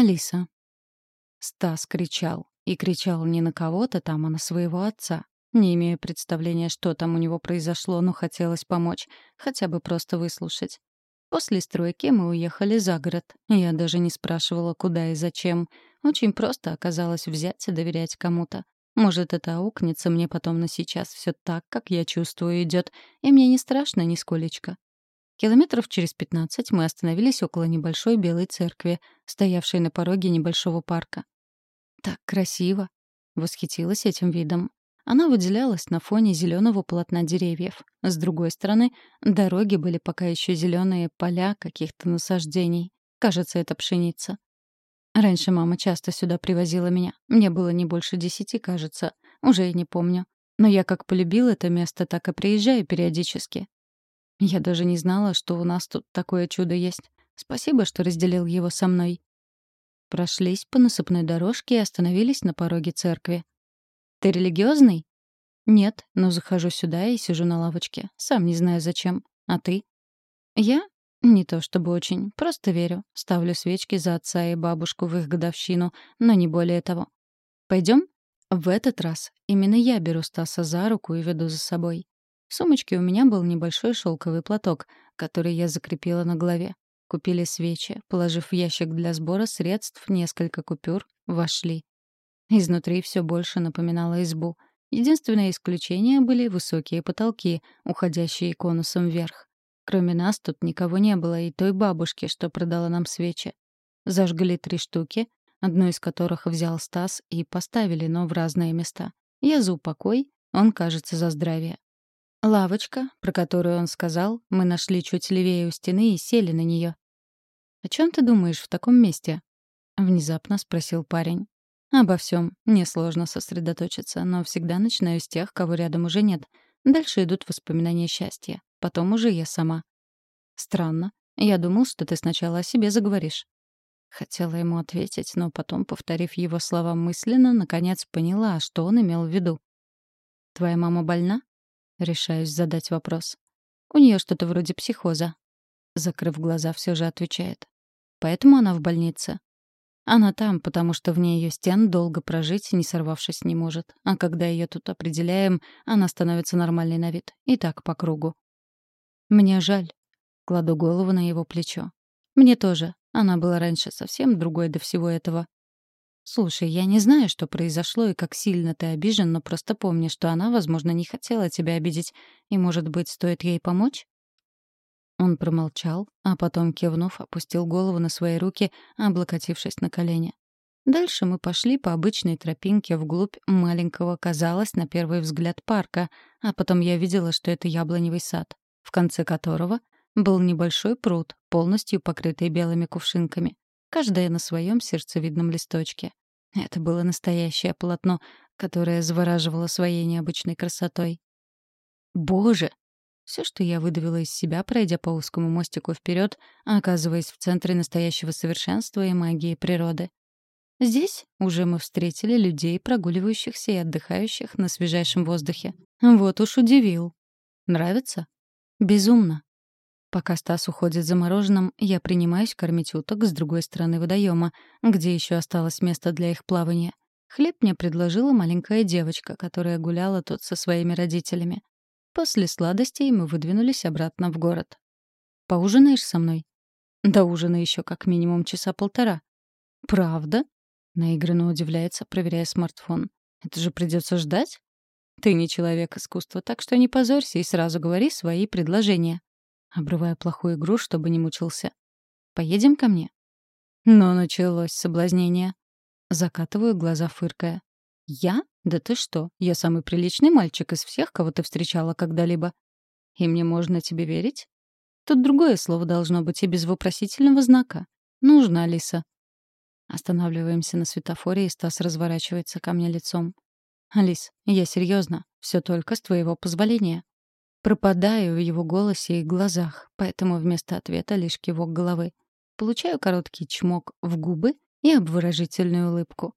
Алиса. Стас кричал. И кричал не на кого-то там, а на своего отца. Не имею представления, что там у него произошло, но хотелось помочь. Хотя бы просто выслушать. После стройки мы уехали за город. Я даже не спрашивала, куда и зачем. Очень просто оказалось взять и доверять кому-то. Может, это аукнется мне потом на сейчас все так, как я чувствую, идет, и мне не страшно нисколечко. Километров через пятнадцать мы остановились около небольшой белой церкви, стоявшей на пороге небольшого парка. «Так красиво!» — восхитилась этим видом. Она выделялась на фоне зеленого полотна деревьев. С другой стороны, дороги были пока еще зеленые поля каких-то насаждений. Кажется, это пшеница. Раньше мама часто сюда привозила меня. Мне было не больше десяти, кажется. Уже и не помню. Но я как полюбила это место, так и приезжаю периодически. Я даже не знала, что у нас тут такое чудо есть. Спасибо, что разделил его со мной. Прошлись по насыпной дорожке и остановились на пороге церкви. «Ты религиозный?» «Нет, но захожу сюда и сижу на лавочке. Сам не знаю зачем. А ты?» «Я? Не то чтобы очень. Просто верю. Ставлю свечки за отца и бабушку в их годовщину, но не более того. Пойдем? В этот раз именно я беру Стаса за руку и веду за собой. В сумочке у меня был небольшой шелковый платок, который я закрепила на голове. Купили свечи, положив в ящик для сбора средств несколько купюр, вошли. Изнутри все больше напоминало избу. Единственное исключение были высокие потолки, уходящие конусом вверх. Кроме нас тут никого не было, и той бабушки, что продала нам свечи. Зажгли три штуки, одну из которых взял Стас, и поставили, но в разные места. Я за упокой, он, кажется, за здравие. Лавочка, про которую он сказал, мы нашли чуть левее у стены и сели на нее. «О чем ты думаешь в таком месте?» — внезапно спросил парень. «Обо всем. Несложно сосредоточиться, но всегда начинаю с тех, кого рядом уже нет. Дальше идут воспоминания счастья. Потом уже я сама. Странно. Я думал, что ты сначала о себе заговоришь. Хотела ему ответить, но потом, повторив его слова мысленно, наконец поняла, что он имел в виду. «Твоя мама больна?» Решаюсь задать вопрос. «У нее что-то вроде психоза». Закрыв глаза, все же отвечает. «Поэтому она в больнице?» Она там, потому что вне ее стен долго прожить, не сорвавшись, не может. А когда ее тут определяем, она становится нормальной на вид. И так по кругу. «Мне жаль». Кладу голову на его плечо. «Мне тоже. Она была раньше совсем другой до всего этого». «Слушай, я не знаю, что произошло и как сильно ты обижен, но просто помни, что она, возможно, не хотела тебя обидеть. И, может быть, стоит ей помочь?» Он промолчал, а потом, кивнув, опустил голову на свои руки, облокотившись на колени. Дальше мы пошли по обычной тропинке вглубь маленького, казалось, на первый взгляд парка, а потом я видела, что это яблоневый сад в конце которого был небольшой пруд, полностью покрытый белыми кувшинками, каждая на своем сердцевидном листочке. Это было настоящее полотно, которое завораживало своей необычной красотой. «Боже!» Все, что я выдавила из себя, пройдя по узкому мостику вперед, оказываясь в центре настоящего совершенства и магии природы. Здесь уже мы встретили людей, прогуливающихся и отдыхающих на свежайшем воздухе. Вот уж удивил. Нравится? Безумно. Пока Стас уходит за мороженым, я принимаюсь кормить уток с другой стороны водоема, где еще осталось место для их плавания. Хлеб мне предложила маленькая девочка, которая гуляла тут со своими родителями. После сладостей мы выдвинулись обратно в город. «Поужинаешь со мной?» «До ужина еще как минимум часа полтора». «Правда?» — наигранно удивляется, проверяя смартфон. «Это же придется ждать?» Ты не человек искусства, так что не позорься и сразу говори свои предложения. Обрывая плохую игру, чтобы не мучился. Поедем ко мне? Но началось соблазнение. Закатываю глаза, фыркая. Я? Да ты что? Я самый приличный мальчик из всех, кого ты встречала когда-либо. И мне можно тебе верить? Тут другое слово должно быть и без вопросительного знака. Нужно, Алиса. Останавливаемся на светофоре, и Стас разворачивается ко мне лицом. «Алис, я серьезно, все только с твоего позволения». Пропадаю в его голосе и глазах, поэтому вместо ответа лишь кивок головы. Получаю короткий чмок в губы и обворожительную улыбку.